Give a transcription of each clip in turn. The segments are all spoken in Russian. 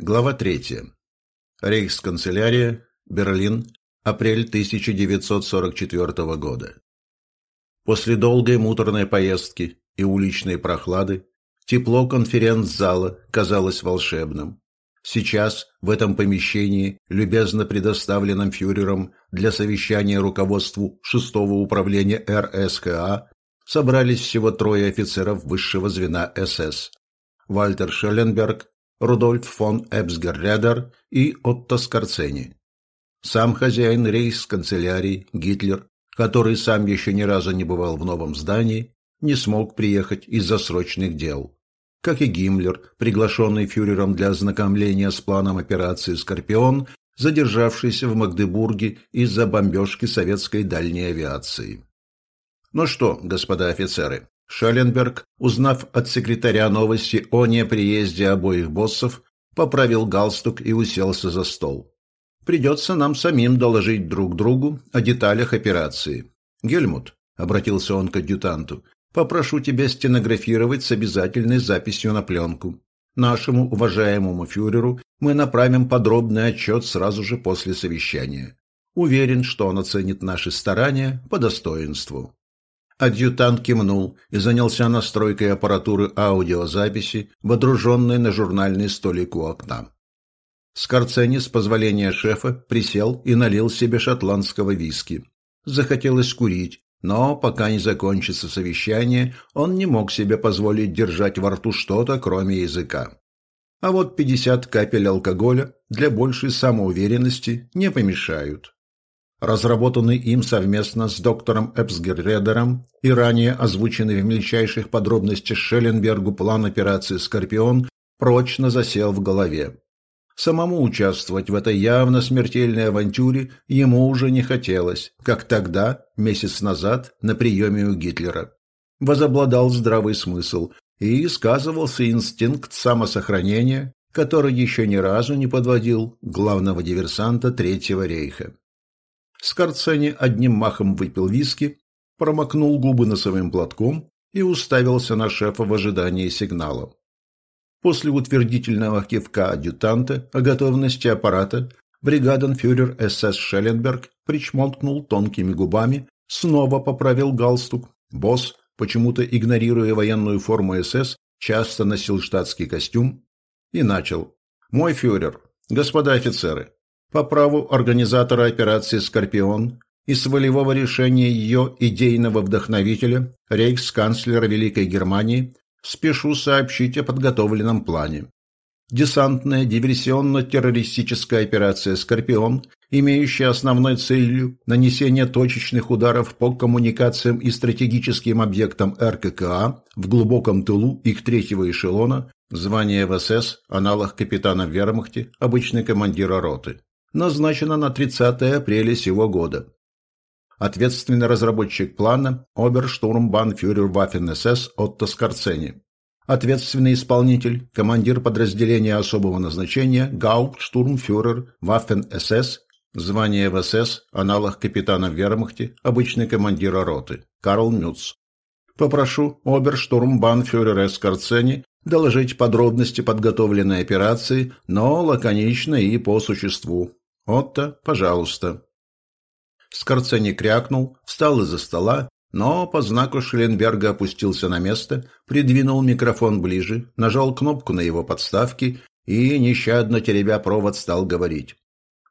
Глава 3. Рейхсканцелярия, Берлин, апрель 1944 года. После долгой муторной поездки и уличной прохлады тепло конференц-зала казалось волшебным. Сейчас в этом помещении, любезно предоставленном фюрером для совещания руководству 6-го управления РСКА, собрались всего трое офицеров высшего звена СС. Вальтер Шелленберг, Рудольф фон Эбсгерредер и Отто Скорцени. Сам хозяин рейс-канцелярии Гитлер, который сам еще ни разу не бывал в новом здании, не смог приехать из-за срочных дел. Как и Гиммлер, приглашенный фюрером для ознакомления с планом операции «Скорпион», задержавшийся в Магдебурге из-за бомбежки советской дальней авиации. Ну что, господа офицеры, Шелленберг, узнав от секретаря новости о неприезде обоих боссов, поправил галстук и уселся за стол. «Придется нам самим доложить друг другу о деталях операции. Гельмут», — обратился он к адъютанту, — «попрошу тебя стенографировать с обязательной записью на пленку. Нашему уважаемому фюреру мы направим подробный отчет сразу же после совещания. Уверен, что он оценит наши старания по достоинству». Адъютант кивнул и занялся настройкой аппаратуры аудиозаписи, водруженной на журнальный столик у окна. Скорцени, с позволения шефа, присел и налил себе шотландского виски. Захотелось курить, но пока не закончится совещание, он не мог себе позволить держать во рту что-то, кроме языка. А вот 50 капель алкоголя для большей самоуверенности не помешают разработанный им совместно с доктором Эпсгерредером и ранее озвученный в мельчайших подробностях Шелленбергу план операции «Скорпион» прочно засел в голове. Самому участвовать в этой явно смертельной авантюре ему уже не хотелось, как тогда, месяц назад, на приеме у Гитлера. Возобладал здравый смысл, и сказывался инстинкт самосохранения, который еще ни разу не подводил главного диверсанта Третьего рейха. Скорцени одним махом выпил виски, промокнул губы носовым платком и уставился на шефа в ожидании сигнала. После утвердительного кивка адъютанта о готовности аппарата бригаденфюрер СС Шелленберг причмокнул тонкими губами, снова поправил галстук. Босс, почему-то игнорируя военную форму СС, часто носил штатский костюм и начал. «Мой фюрер, господа офицеры, по праву организатора операции «Скорпион» и с волевого решения ее идейного вдохновителя, рейхсканцлера Великой Германии, спешу сообщить о подготовленном плане. Десантная диверсионно-террористическая операция «Скорпион», имеющая основной целью нанесение точечных ударов по коммуникациям и стратегическим объектам РККА в глубоком тылу их третьего эшелона, звание в СС, аналог капитана в вермахте, обычный командир роты назначена на 30 апреля сего года. Ответственный разработчик плана – оберштурмбанфюрер Waffen-СС Отто Скорцени. Ответственный исполнитель – командир подразделения особого назначения Гауптштурмфюрер Waffen-СС, звание в СС, аналог капитана вермахте, обычный командир роты, Карл Мюц. Попрошу оберштурмбанфюрера Скорцени доложить подробности подготовленной операции, но лаконично и по существу. «Отто, пожалуйста». Скорцени крякнул, встал из-за стола, но по знаку Шелленберга опустился на место, придвинул микрофон ближе, нажал кнопку на его подставке и, нещадно теребя провод, стал говорить.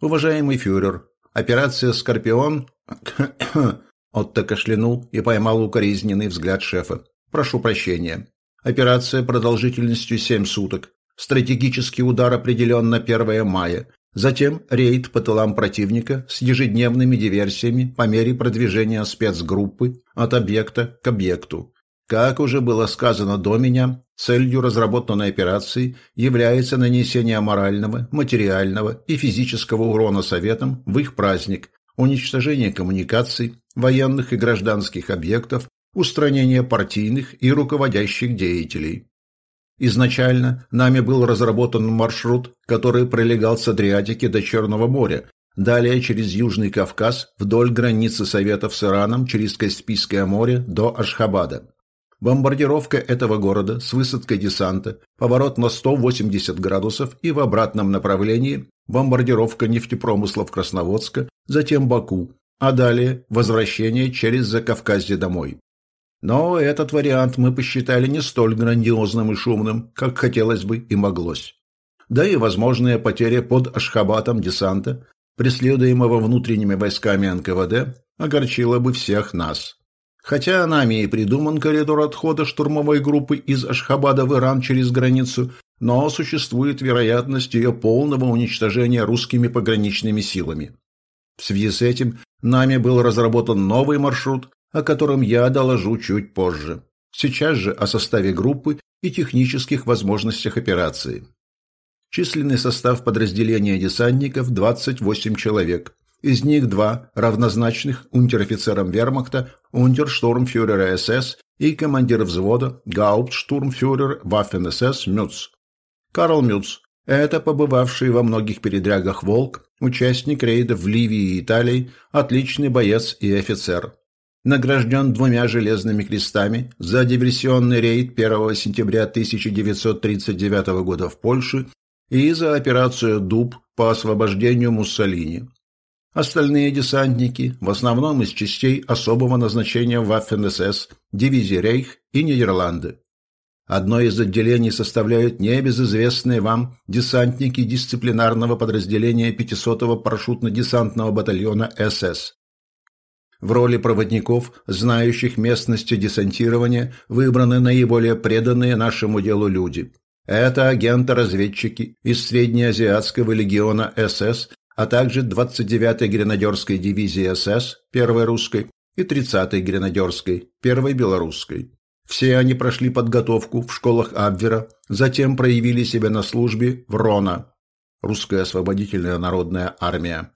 «Уважаемый фюрер, операция «Скорпион»...» Отто кашлянул и поймал укоризненный взгляд шефа. «Прошу прощения. Операция продолжительностью семь суток. Стратегический удар определен на 1 мая. Затем рейд по тылам противника с ежедневными диверсиями по мере продвижения спецгруппы от объекта к объекту. Как уже было сказано до меня, целью разработанной операции является нанесение морального, материального и физического урона Советам в их праздник, уничтожение коммуникаций, военных и гражданских объектов, устранение партийных и руководящих деятелей. Изначально нами был разработан маршрут, который пролегал с Адриатики до Черного моря, далее через Южный Кавказ, вдоль границы Советов с Ираном, через Каспийское море до Ашхабада. бомбардировка этого города с высадкой десанта, поворот на 180 градусов и в обратном направлении, бомбардировка нефтепромыслов Красноводска, затем Баку, а далее возвращение через Закавказье домой. Но этот вариант мы посчитали не столь грандиозным и шумным, как хотелось бы и моглось. Да и возможная потеря под Ашхабатом десанта, преследуемого внутренними войсками НКВД, огорчила бы всех нас. Хотя нами и придуман коридор отхода штурмовой группы из Ашхабада в Иран через границу, но существует вероятность ее полного уничтожения русскими пограничными силами. В связи с этим нами был разработан новый маршрут, о котором я доложу чуть позже. Сейчас же о составе группы и технических возможностях операции. Численный состав подразделения десантников – 28 человек. Из них два равнозначных унтер-офицерам вермахта, унтерштурмфюрера СС и командир взвода гауптштурмфюрер Waffen-СС Мюц. Карл Мюц – это побывавший во многих передрягах «Волк», участник рейдов в Ливии и Италии, отличный боец и офицер награжден двумя железными крестами за диверсионный рейд 1 сентября 1939 года в Польше и за операцию «Дуб» по освобождению Муссолини. Остальные десантники в основном из частей особого назначения Waffen-СС, дивизии Рейх и Нидерланды. Одно из отделений составляют небезызвестные вам десантники дисциплинарного подразделения 500-го парашютно-десантного батальона СС. В роли проводников, знающих местности десантирования, выбраны наиболее преданные нашему делу люди. Это агенты-разведчики из Среднеазиатского легиона СС, а также 29-й гренадерской дивизии СС, первой русской, и 30-й гренадерской, первой белорусской. Все они прошли подготовку в школах Абвера, затем проявили себя на службе в РОНА, Русская освободительная народная армия,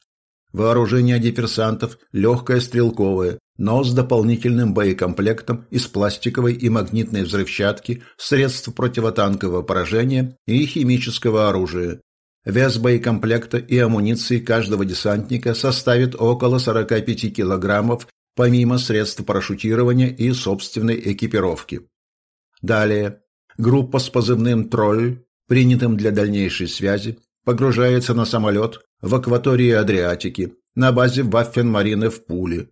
Вооружение диверсантов легкое стрелковое, но с дополнительным боекомплектом из пластиковой и магнитной взрывчатки, средств противотанкового поражения и химического оружия. Вес боекомплекта и амуниции каждого десантника составит около 45 килограммов, помимо средств парашютирования и собственной экипировки. Далее. Группа с позывным «Тролль», принятым для дальнейшей связи, погружается на самолет в акватории Адриатики на базе Ваффен-Марины в Пуле.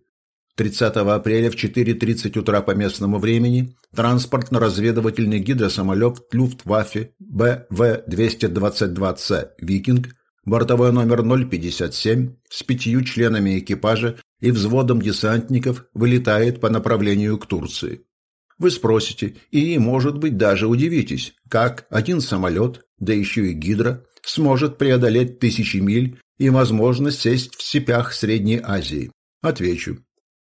30 апреля в 4.30 утра по местному времени транспортно-разведывательный гидросамолет Люфтваффе БВ-222С «Викинг», бортовой номер 057, с пятью членами экипажа и взводом десантников вылетает по направлению к Турции. Вы спросите, и, может быть, даже удивитесь, как один самолет, да еще и гидро, сможет преодолеть тысячи миль и возможность сесть в степях Средней Азии? Отвечу.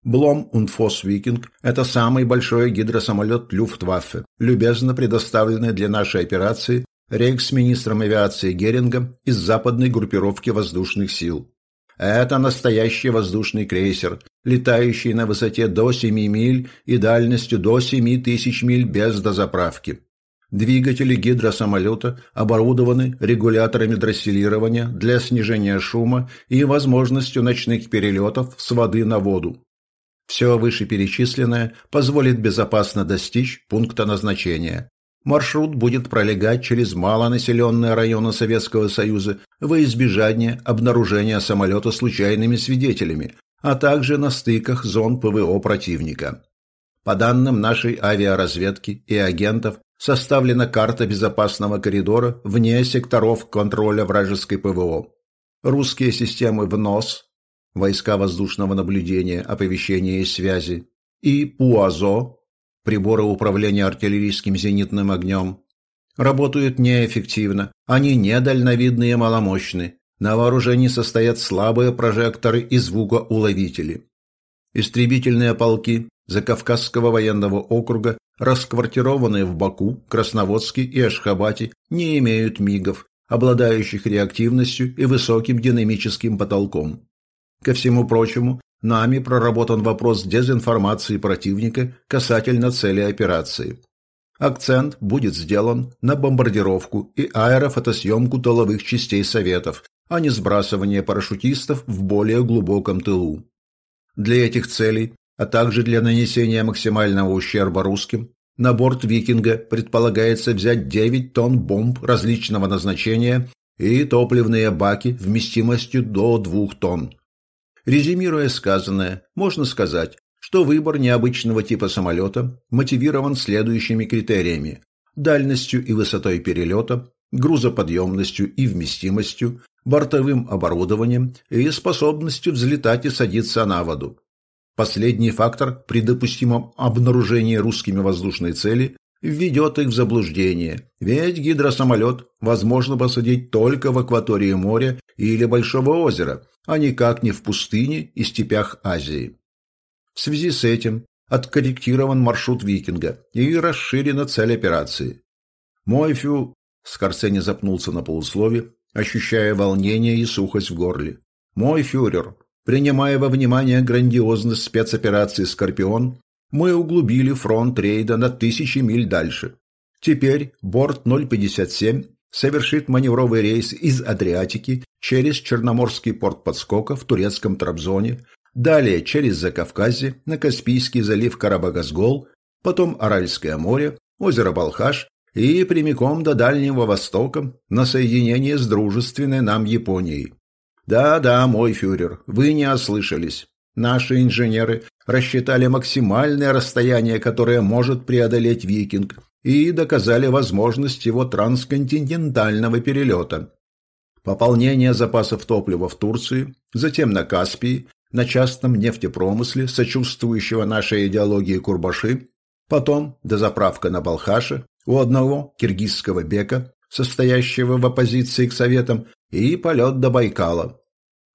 Блом Унфос Викинг – это самый большой гидросамолет Люфтваффе, любезно предоставленный для нашей операции рейхсминистром авиации Герингом из западной группировки воздушных сил. Это настоящий воздушный крейсер, летающий на высоте до 7 миль и дальностью до 7 тысяч миль без дозаправки. Двигатели гидросамолета оборудованы регуляторами дросселирования для снижения шума и возможностью ночных перелетов с воды на воду. Все вышеперечисленное позволит безопасно достичь пункта назначения. Маршрут будет пролегать через малонаселенные районы Советского Союза во избежание обнаружения самолета случайными свидетелями, а также на стыках зон ПВО противника. По данным нашей авиаразведки и агентов, Составлена карта безопасного коридора вне секторов контроля вражеской ПВО. Русские системы ВНОС, войска воздушного наблюдения, оповещения и связи, и ПУАЗО, приборы управления артиллерийским зенитным огнем, работают неэффективно, они недальновидные и маломощны. На вооружении состоят слабые прожекторы и звукоуловители. Истребительные полки Закавказского военного округа расквартированные в Баку, Красноводске и Ашхабате, не имеют мигов, обладающих реактивностью и высоким динамическим потолком. Ко всему прочему, нами проработан вопрос дезинформации противника касательно цели операции. Акцент будет сделан на бомбардировку и аэрофотосъемку тыловых частей Советов, а не сбрасывание парашютистов в более глубоком тылу. Для этих целей а также для нанесения максимального ущерба русским, На борт «Викинга» предполагается взять 9 тонн бомб различного назначения и топливные баки вместимостью до 2 тонн. Резюмируя сказанное, можно сказать, что выбор необычного типа самолета мотивирован следующими критериями – дальностью и высотой перелета, грузоподъемностью и вместимостью, бортовым оборудованием и способностью взлетать и садиться на воду. Последний фактор при допустимом обнаружении русскими воздушной цели введет их в заблуждение, ведь гидросамолет возможно посадить только в акватории моря или Большого озера, а никак не в пустыне и степях Азии. В связи с этим откорректирован маршрут «Викинга» и расширена цель операции. Мой фю... Скорцени запнулся на полуслове, ощущая волнение и сухость в горле. «Мой фюрер, принимая во внимание грандиозность спецоперации «Скорпион», мы углубили фронт рейда на тысячи миль дальше. Теперь борт 057 совершит маневровый рейс из Адриатики через Черноморский порт подскока в турецком Трабзоне, далее через Закавказье на Каспийский залив Карабагазгол, потом Аральское море, озеро Балхаш и прямиком до Дальнего Востока на соединение с дружественной нам Японией. Да-да, мой фюрер, вы не ослышались. Наши инженеры рассчитали максимальное расстояние, которое может преодолеть «Викинг», и доказали возможность его трансконтинентального перелета. Пополнение запасов топлива в Турции, затем на Каспии, на частном нефтепромысле, сочувствующего нашей идеологии Курбаши, потом дозаправка на Балхаше, у одного киргизского бека, состоящего в оппозиции к Советам, и полет до Байкала.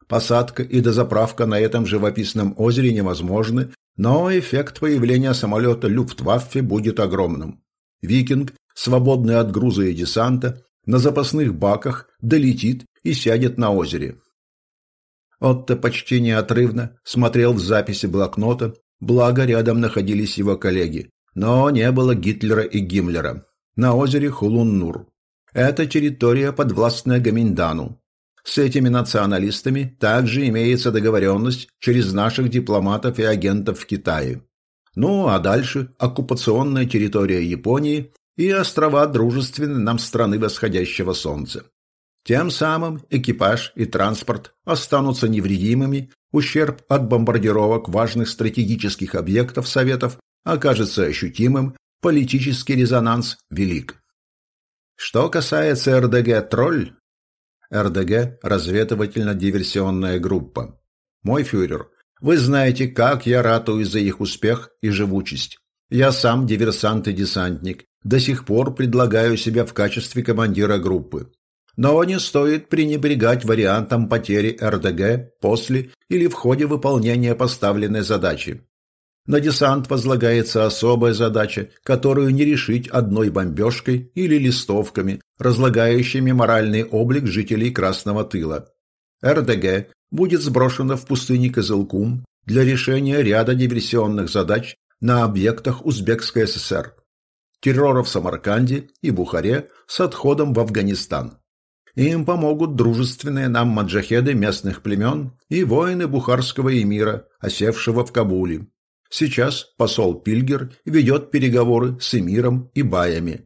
Посадка и дозаправка на этом живописном озере невозможны, но эффект появления самолета Люфтваффе будет огромным. «Викинг», свободный от груза и десанта, на запасных баках долетит и сядет на озере. Отто почти неотрывно смотрел в записи блокнота, благо рядом находились его коллеги. Но не было Гитлера и Гиммлера. На озере Хулун-Нур. Это территория, подвластная Гаминдану. С этими националистами также имеется договоренность через наших дипломатов и агентов в Китае. Ну, а дальше оккупационная территория Японии и острова дружественной нам страны восходящего солнца. Тем самым экипаж и транспорт останутся невредимыми, ущерб от бомбардировок важных стратегических объектов Советов окажется ощутимым, политический резонанс велик. Что касается РДГ «Тролль», РДГ – разведывательно-диверсионная группа. Мой фюрер, вы знаете, как я ратую за их успех и живучесть. Я сам диверсант и десантник, до сих пор предлагаю себя в качестве командира группы. Но не стоит пренебрегать вариантом потери РДГ после или в ходе выполнения поставленной задачи. На десант возлагается особая задача, которую не решить одной бомбежкой или листовками, разлагающими моральный облик жителей Красного Тыла. РДГ будет сброшена в пустыне Кызылкум для решения ряда диверсионных задач на объектах Узбекской ССР, террора в Самарканде и Бухаре с отходом в Афганистан. Им помогут дружественные нам маджахеды местных племен и воины бухарского эмира, осевшего в Кабуле. Сейчас посол Пильгер ведет переговоры с эмиром и баями.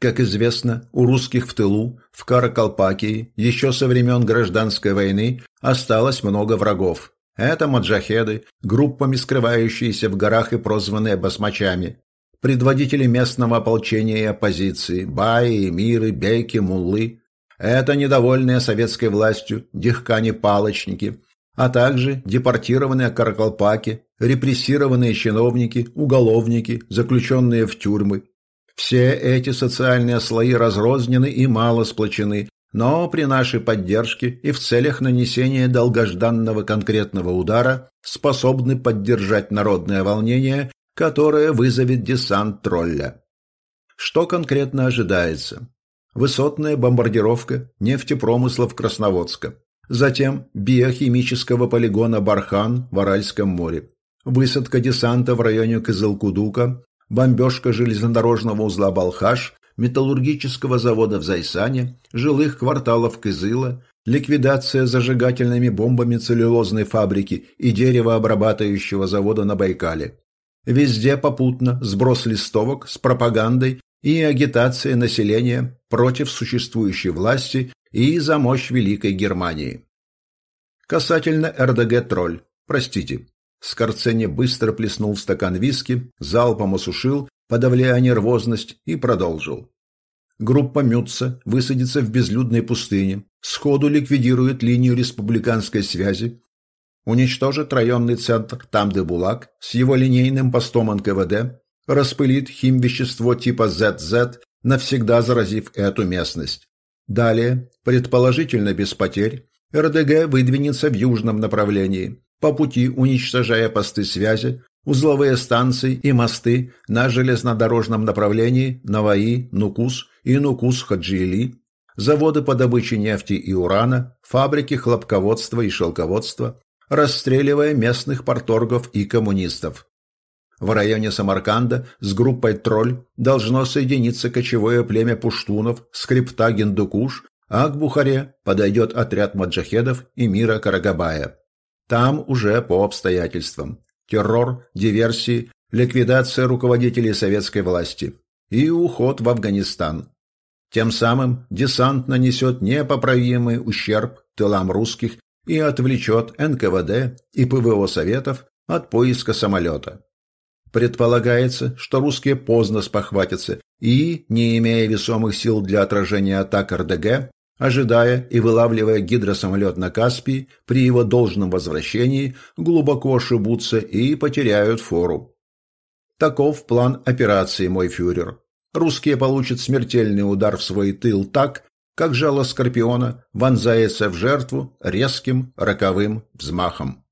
Как известно, у русских в тылу, в Каракалпакии, еще со времен гражданской войны осталось много врагов. Это маджахеды, группами скрывающиеся в горах и прозванные басмачами. Предводители местного ополчения и оппозиции, баи, эмиры, бейки, муллы. Это недовольные советской властью дихкани-палочники, а также депортированные каракалпаки, репрессированные чиновники, уголовники, заключенные в тюрьмы. Все эти социальные слои разрознены и мало сплочены, но при нашей поддержке и в целях нанесения долгожданного конкретного удара способны поддержать народное волнение, которое вызовет десант тролля. Что конкретно ожидается? Высотная бомбардировка нефтепромыслов Красноводска. Затем биохимического полигона Бархан в Аральском море. Высадка десанта в районе Кызылкудука, бомбежка железнодорожного узла Балхаш, металлургического завода в Зайсане, жилых кварталов Кызыла, ликвидация зажигательными бомбами целлюлозной фабрики и деревообрабатывающего завода на Байкале. Везде попутно сброс листовок с пропагандой и агитацией населения против существующей власти и за мощь Великой Германии. Касательно РДГ-тролль, простите, Скорцени быстро плеснул в стакан виски, залпом осушил, подавляя нервозность, и продолжил. Группа Мютца высадится в безлюдной пустыне, сходу ликвидирует линию республиканской связи, уничтожит районный центр Там-де-Булак с его линейным постом НКВД, распылит химвещество типа ZZ, навсегда заразив эту местность. Далее, предположительно без потерь, РДГ выдвинется в южном направлении, по пути уничтожая посты связи, узловые станции и мосты на железнодорожном направлении Наваи, Нукус и Нукус-Хаджиили, заводы по добыче нефти и урана, фабрики хлопководства и шелководства, расстреливая местных порторгов и коммунистов. В районе Самарканда с группой «Тролль» должно соединиться кочевое племя пуштунов скрипта Гиндукуш, а к Бухаре подойдет отряд маджахедов и мира Карагабая. Там уже по обстоятельствам. Террор, диверсии, ликвидация руководителей советской власти и уход в Афганистан. Тем самым десант нанесет непоправимый ущерб тылам русских и отвлечет НКВД и ПВО Советов от поиска самолета. Предполагается, что русские поздно спохватятся и, не имея весомых сил для отражения атак РДГ, ожидая и вылавливая гидросамолет на Каспии, при его должном возвращении глубоко ошибутся и потеряют фору. Таков план операции, мой фюрер. Русские получат смертельный удар в свой тыл так, как жало скорпиона вонзается в жертву резким роковым взмахом.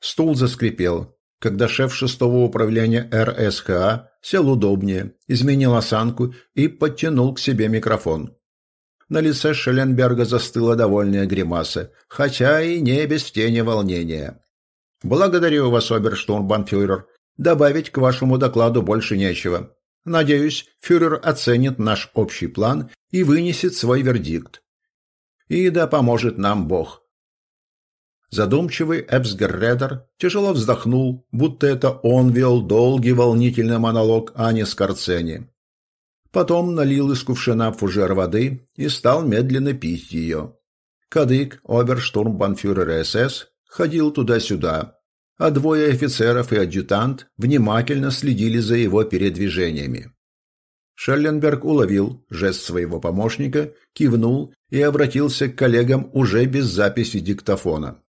Стул заскрипел, когда шеф шестого управления РСХА сел удобнее, изменил осанку и подтянул к себе микрофон. На лице Шелленберга застыла довольная гримаса, хотя и не без тени волнения. «Благодарю вас, оберштурмбанфюрер. Добавить к вашему докладу больше нечего. Надеюсь, фюрер оценит наш общий план и вынесет свой вердикт. И да поможет нам Бог. Задумчивый Эбсгерредер тяжело вздохнул, будто это он вел долгий волнительный монолог Ани Скорцени. Потом налил из кувшина фужер воды и стал медленно пить ее. Кадык, оберштурмбанфюрер СС, ходил туда-сюда, а двое офицеров и адъютант внимательно следили за его передвижениями. Шелленберг уловил жест своего помощника, кивнул и обратился к коллегам уже без записи диктофона.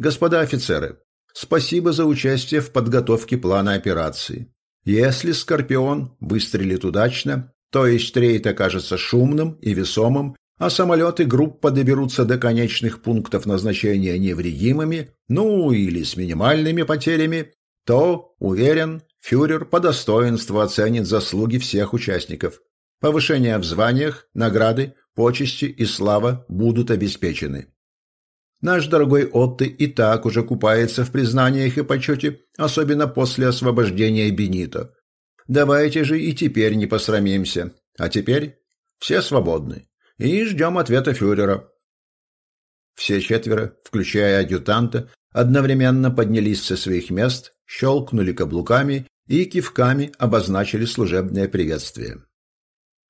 «Господа офицеры, спасибо за участие в подготовке плана операции. Если «Скорпион» выстрелит удачно, то есть рейд окажется шумным и весомым, а самолеты группа доберутся до конечных пунктов назначения невредимыми, ну или с минимальными потерями, то, уверен, фюрер по достоинству оценит заслуги всех участников. Повышение в званиях, награды, почести и слава будут обеспечены. Наш дорогой Отты и так уже купается в признаниях и почете, особенно после освобождения Бенито. Давайте же и теперь не посрамимся. А теперь все свободны и ждем ответа фюрера. Все четверо, включая адъютанта, одновременно поднялись со своих мест, щелкнули каблуками и кивками обозначили служебное приветствие.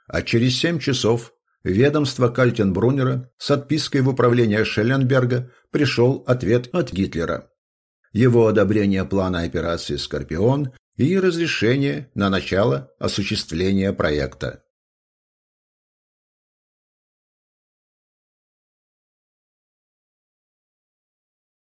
А через семь часов ведомство Кальтенбруннера с отпиской в управление Шелленберга пришел ответ от Гитлера. Его одобрение плана операции «Скорпион» и разрешение на начало осуществления проекта.